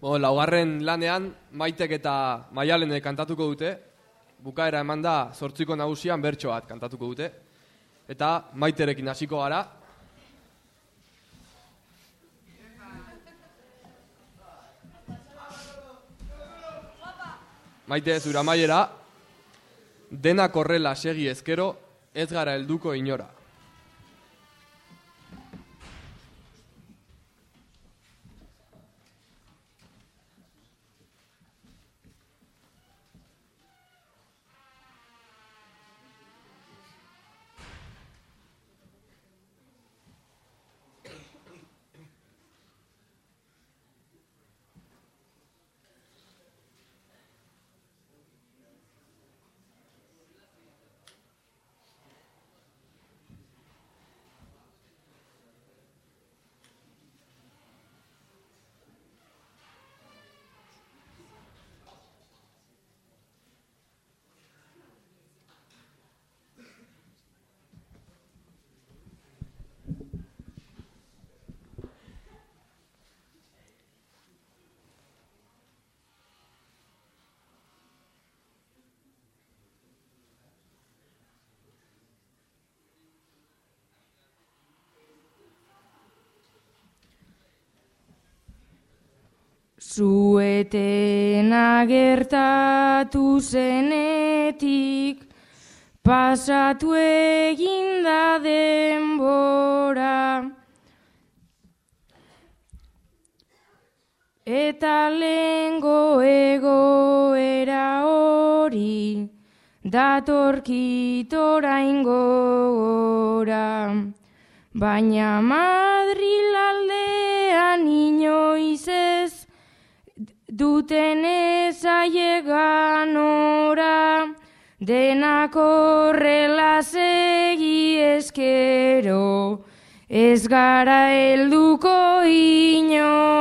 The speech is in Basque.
Bo, laugarren lanean, maitek eta maialene kantatuko dute, bukaera eman da zortziko nagusian bertso bat kantatuko dute, eta maiterekin hasiko gara. Maite ez ura maiera, dena korrela segi ezkero, ez gara helduko inora. Zueten agertatu zenetik, pasatu eginda denbora. Eta lengo egoera hori, datorkitora ingora. Baina Madril aldean inoiz ez, duten ezaiegan ora, denak horrela segi eskero, ez gara helduko inora.